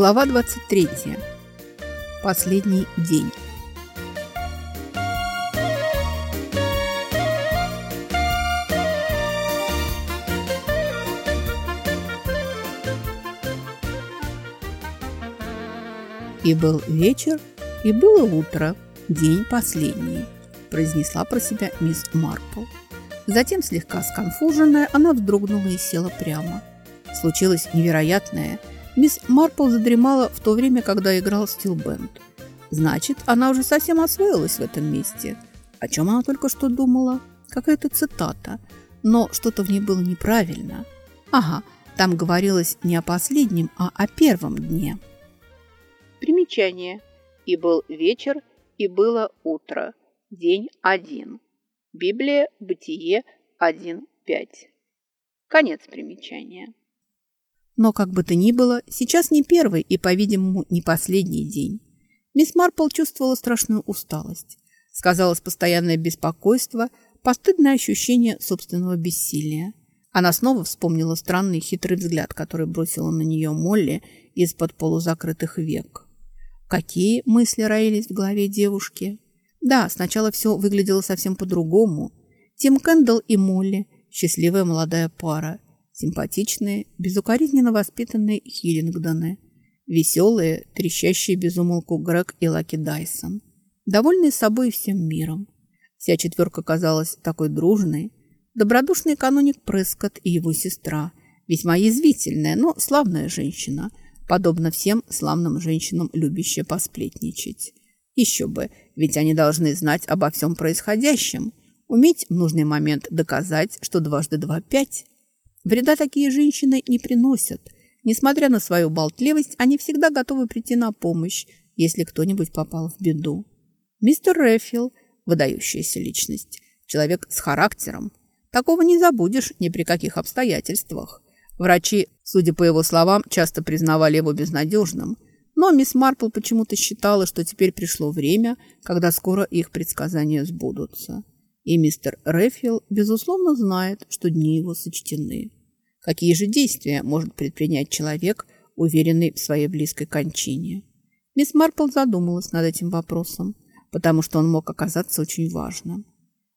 Глава 23. Последний день. И был вечер, и было утро, день последний, произнесла про себя мисс Марпл. Затем, слегка сконфуженная, она вздрогнула и села прямо. Случилось невероятное – Мисс Марпл задремала в то время, когда играл стилбенд. Значит, она уже совсем освоилась в этом месте. О чем она только что думала? Какая-то цитата. Но что-то в ней было неправильно. Ага, там говорилось не о последнем, а о первом дне. Примечание. И был вечер, и было утро. День один. Библия, Бытие 1.5. Конец примечания. Но, как бы то ни было, сейчас не первый и, по-видимому, не последний день. Мисс Марпл чувствовала страшную усталость. Сказалось постоянное беспокойство, постыдное ощущение собственного бессилия. Она снова вспомнила странный хитрый взгляд, который бросила на нее Молли из-под полузакрытых век. Какие мысли роились в голове девушки? Да, сначала все выглядело совсем по-другому. Тим Кэндалл и Молли – счастливая молодая пара – симпатичные, безукоризненно воспитанные Хиллингдоны, веселые, трещащие безумолку Грег и Лаки Дайсон, довольные собой и всем миром. Вся четверка казалась такой дружной. Добродушный каноник Прескотт и его сестра, весьма язвительная, но славная женщина, подобно всем славным женщинам, любящая посплетничать. Еще бы, ведь они должны знать обо всем происходящем, уметь в нужный момент доказать, что дважды два – пять. Вреда такие женщины не приносят. Несмотря на свою болтливость, они всегда готовы прийти на помощь, если кто-нибудь попал в беду. Мистер Рэфил – выдающаяся личность, человек с характером. Такого не забудешь ни при каких обстоятельствах. Врачи, судя по его словам, часто признавали его безнадежным. Но мисс Марпл почему-то считала, что теперь пришло время, когда скоро их предсказания сбудутся. И мистер Рэфил, безусловно, знает, что дни его сочтены. Какие же действия может предпринять человек, уверенный в своей близкой кончине? Мисс Марпл задумалась над этим вопросом, потому что он мог оказаться очень важным.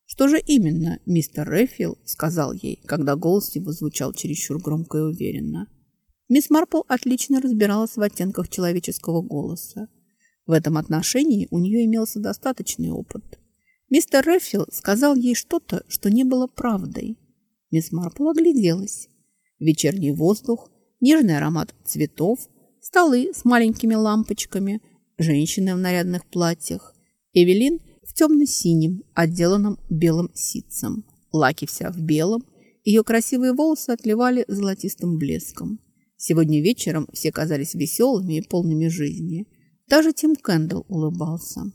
Что же именно мистер Рэфил сказал ей, когда голос его звучал чересчур громко и уверенно? Мисс Марпл отлично разбиралась в оттенках человеческого голоса. В этом отношении у нее имелся достаточный опыт – Мистер Рэффил сказал ей что-то, что не было правдой. Мисс Марпл огляделась. Вечерний воздух, нежный аромат цветов, столы с маленькими лампочками, женщины в нарядных платьях, Эвелин в темно-синем, отделанном белым ситцем, Лаки вся в белом, ее красивые волосы отливали золотистым блеском. Сегодня вечером все казались веселыми и полными жизни. Даже Тим Кэндл улыбался.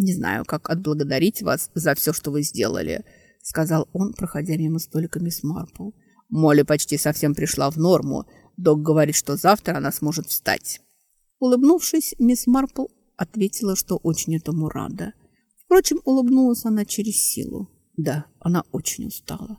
«Не знаю, как отблагодарить вас за все, что вы сделали», — сказал он, проходя мимо столика мисс Марпл. «Молли почти совсем пришла в норму. Док говорит, что завтра она сможет встать». Улыбнувшись, мисс Марпл ответила, что очень этому рада. Впрочем, улыбнулась она через силу. Да, она очень устала.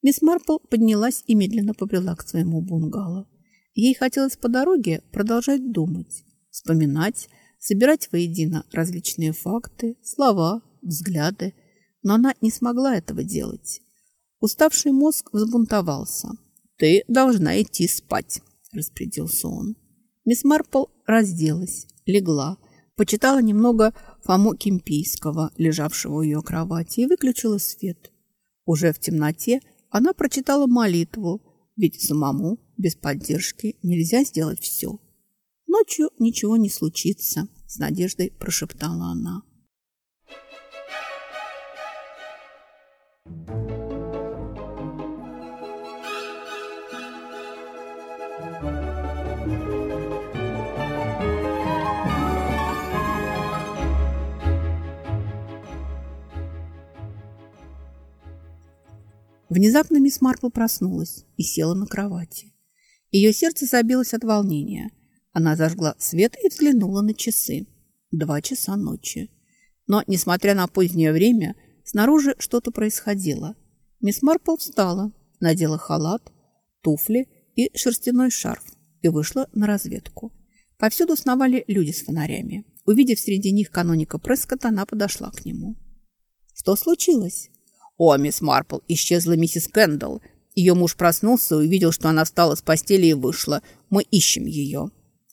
Мисс Марпл поднялась и медленно побрела к своему бунгало. Ей хотелось по дороге продолжать думать, вспоминать, собирать воедино различные факты, слова, взгляды, но она не смогла этого делать. Уставший мозг взбунтовался. «Ты должна идти спать», – распорядился он. Мисс Марпл разделась, легла, почитала немного Фому Кемпийского, лежавшего у ее кровати, и выключила свет. Уже в темноте она прочитала молитву, ведь самому без поддержки нельзя сделать все. Ночью ничего не случится, с надеждой прошептала она. Внезапно мисс Марпл проснулась и села на кровати. Ее сердце забилось от волнения – она зажгла свет и взглянула на часы. Два часа ночи. Но, несмотря на позднее время, снаружи что-то происходило. Мисс Марпл встала, надела халат, туфли и шерстяной шарф и вышла на разведку. Повсюду сновали люди с фонарями. Увидев среди них каноника Прескотта, она подошла к нему. «Что случилось?» «О, мисс Марпл, исчезла миссис Кэндалл. Ее муж проснулся и увидел, что она встала с постели и вышла. Мы ищем ее».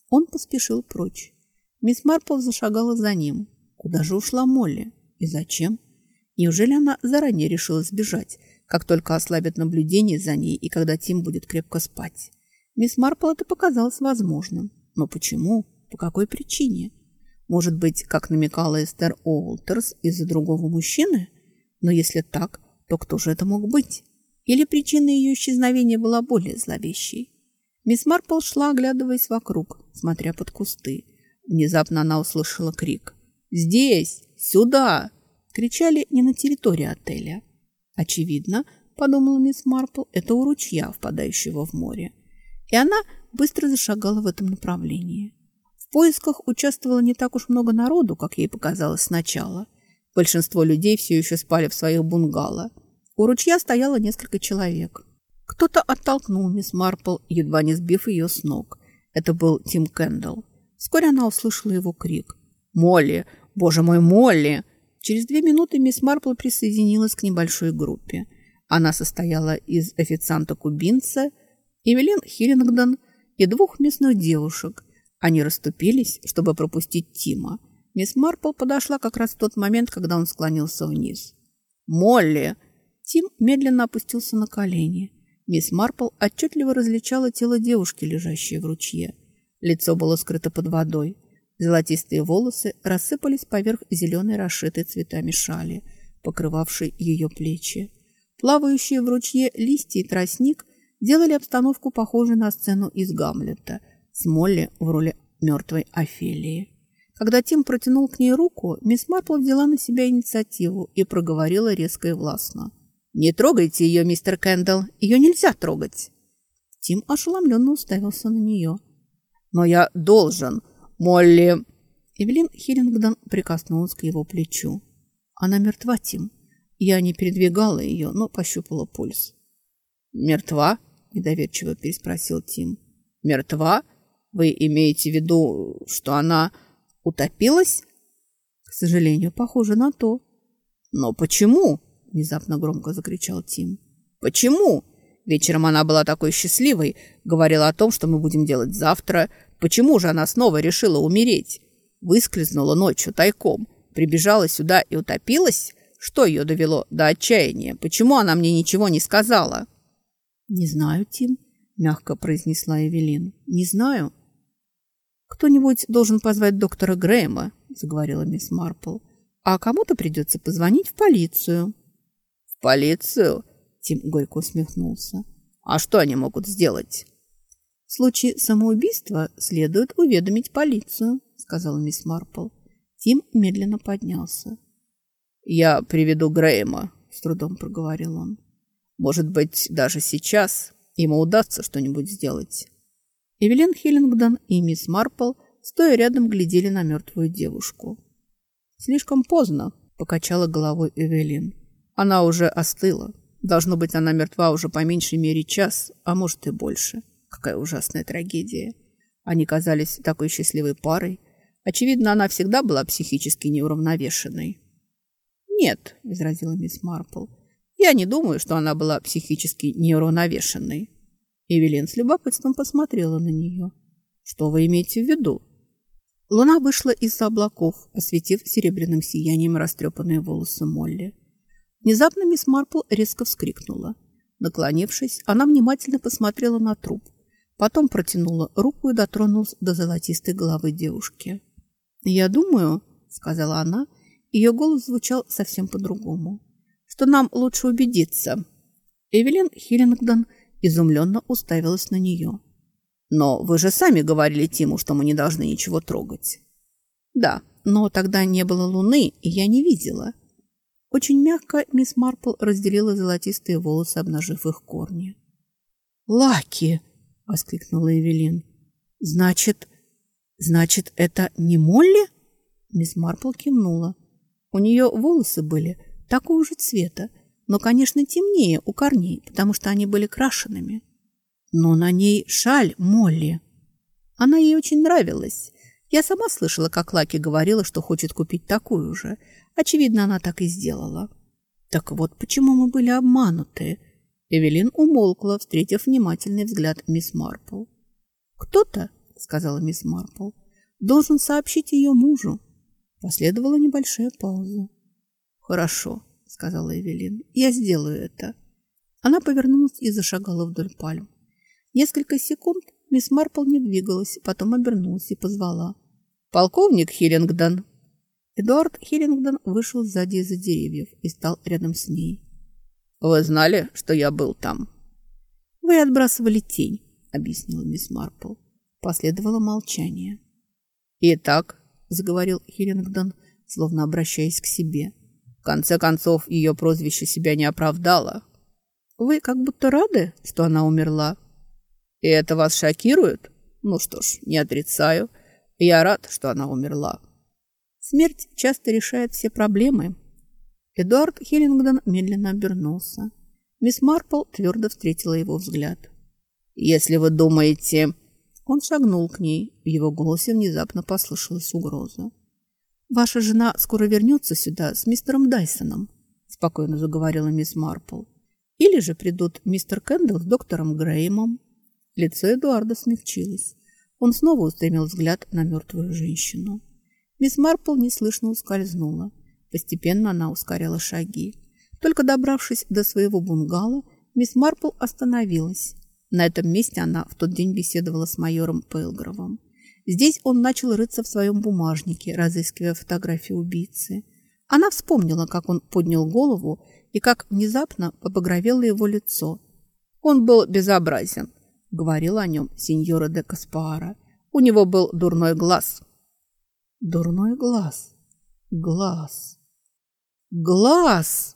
Он поспешил прочь. Мисс Марпл зашагала за ним. Куда же ушла Молли? И зачем? Неужели она заранее решила сбежать, как только ослабят наблюдение за ней и когда Тим будет крепко спать? Мисс Марпл это показалось возможным. Но почему? По какой причине? Может быть, как намекала Эстер Уолтерс, из-за другого мужчины? Но если так, то кто же это мог быть? Или причина ее исчезновения была более зловещей? Мисс Марпл шла, оглядываясь вокруг, смотря под кусты. Внезапно она услышала крик. «Здесь! Сюда!» Кричали не на территории отеля. Очевидно, подумала мисс Марпл, это у ручья, впадающего в море. И она быстро зашагала в этом направлении. В поисках участвовало не так уж много народу, как ей показалось сначала. Большинство людей все еще спали в своих бунгало. У ручья стояло несколько человек. Кто-то оттолкнул мисс Марпл, едва не сбив ее с ног. Это был Тим Кэндалл. Вскоре она услышала его крик. «Молли! Боже мой, Молли!» Через две минуты мисс Марпл присоединилась к небольшой группе. Она состояла из официанта-кубинца, Эвелин Хиллингдон и двух местных девушек. Они расступились, чтобы пропустить Тима. Мисс Марпл подошла как раз в тот момент, когда он склонился вниз. «Молли!» Тим медленно опустился на колени. Мисс Марпл отчетливо различала тело девушки, лежащей в ручье. Лицо было скрыто под водой. Золотистые волосы рассыпались поверх зеленой расшитой цветами шали, покрывавшей ее плечи. Плавающие в ручье листья и тростник делали обстановку похожей на сцену из Гамлета с Молли в роли мертвой Офелии. Когда Тим протянул к ней руку, мисс Марпл взяла на себя инициативу и проговорила резко и властно. «Не трогайте ее, мистер Кэндалл, ее нельзя трогать!» Тим ошеломленно уставился на нее. «Но я должен!» Молли!» Эвелин Хиллингдон прикоснулась к его плечу. «Она мертва, Тим. Я не передвигала ее, но пощупала пульс». «Мертва?» – недоверчиво переспросил Тим. «Мертва? Вы имеете в виду, что она утопилась?» «К сожалению, похоже на то». «Но почему?» – внезапно громко закричал Тим. «Почему? Вечером она была такой счастливой, говорила о том, что мы будем делать завтра, Почему же она снова решила умереть? Выскользнула ночью тайком, прибежала сюда и утопилась? Что ее довело до отчаяния? Почему она мне ничего не сказала?» «Не знаю, Тим», — мягко произнесла Эвелин. «Не знаю». «Кто-нибудь должен позвать доктора Грэма», — заговорила мисс Марпл. «А кому-то придется позвонить в полицию». «В полицию?» — Тим горько усмехнулся. «А что они могут сделать?» «В случае самоубийства следует уведомить полицию», — сказала мисс Марпл. Тим медленно поднялся. «Я приведу Грэема», — с трудом проговорил он. «Может быть, даже сейчас ему удастся что-нибудь сделать». Эвелин Хиллингдон и мисс Марпл, стоя рядом, глядели на мертвую девушку. «Слишком поздно», — покачала головой Эвелин. «Она уже остыла. Должно быть, она мертва уже по меньшей мере час, а может и больше». Какая ужасная трагедия. Они казались такой счастливой парой. Очевидно, она всегда была психически неуравновешенной. «Нет», — возразила мисс Марпл, — «я не думаю, что она была психически неуравновешенной». Эвелин с любопытством посмотрела на нее. «Что вы имеете в виду?» Луна вышла из-за облаков, осветив серебряным сиянием растрепанные волосы Молли. Внезапно мисс Марпл резко вскрикнула. Наклонившись, она внимательно посмотрела на труп, Потом протянула руку и дотронулась до золотистой головы девушки. «Я думаю», — сказала она, ее голос звучал совсем по-другому, «что нам лучше убедиться». Эвелин Хиллингдон изумленно уставилась на нее. «Но вы же сами говорили Тиму, что мы не должны ничего трогать». «Да, но тогда не было луны, и я не видела». Очень мягко мисс Марпл разделила золотистые волосы, обнажив их корни. «Лаки!» воскликнула Эвелин. Значит, значит, это не Молли? Мисс Марпл кивнула. У нее волосы были такого же цвета, но, конечно, темнее у корней, потому что они были крашенными. Но на ней шаль Молли. Она ей очень нравилась. Я сама слышала, как Лаки говорила, что хочет купить такую же. Очевидно, она так и сделала. Так вот, почему мы были обмануты? Эвелин умолкла, встретив внимательный взгляд мисс Марпл. «Кто-то, — сказала мисс Марпл, — должен сообщить ее мужу». Последовала небольшая пауза. «Хорошо», — сказала Эвелин, — «я сделаю это». Она повернулась и зашагала вдоль пальм. Несколько секунд Мисс Марпл не двигалась, потом обернулась и позвала. «Полковник Хиллингдон!» Эдуард Хиллингдон вышел сзади из-за деревьев и стал рядом с ней. «Вы знали, что я был там?» «Вы отбрасывали тень», — объяснила мисс Марпл. Последовало молчание. «Итак», — заговорил Хиллингдон, словно обращаясь к себе, «в конце концов ее прозвище себя не оправдало». «Вы как будто рады, что она умерла?» И это вас шокирует? Ну что ж, не отрицаю. Я рад, что она умерла. Смерть часто решает все проблемы. Эдуард Хиллингдон медленно обернулся. Мисс Марпл твердо встретила его взгляд. «Если вы думаете...» Он шагнул к ней. В его голосе внезапно послышалась угроза. «Ваша жена скоро вернется сюда с мистером Дайсоном», спокойно заговорила мисс Марпл. «Или же придут мистер Кэндалл с доктором Греймом». Лицо Эдуарда смягчилось. Он снова устремил взгляд на мертвую женщину. Мисс Марпл неслышно ускользнула. Постепенно она ускоряла шаги. Только добравшись до своего бунгало, мисс Марпл остановилась. На этом месте она в тот день беседовала с майором Пейлгровым. Здесь он начал рыться в своем бумажнике, разыскивая фотографии убийцы. Она вспомнила, как он поднял голову и как внезапно побагровело его лицо. Он был безобразен, — говорил о нем сеньора де Каспара. У него был дурной глаз. Дурной глаз. Глаз. Глаз!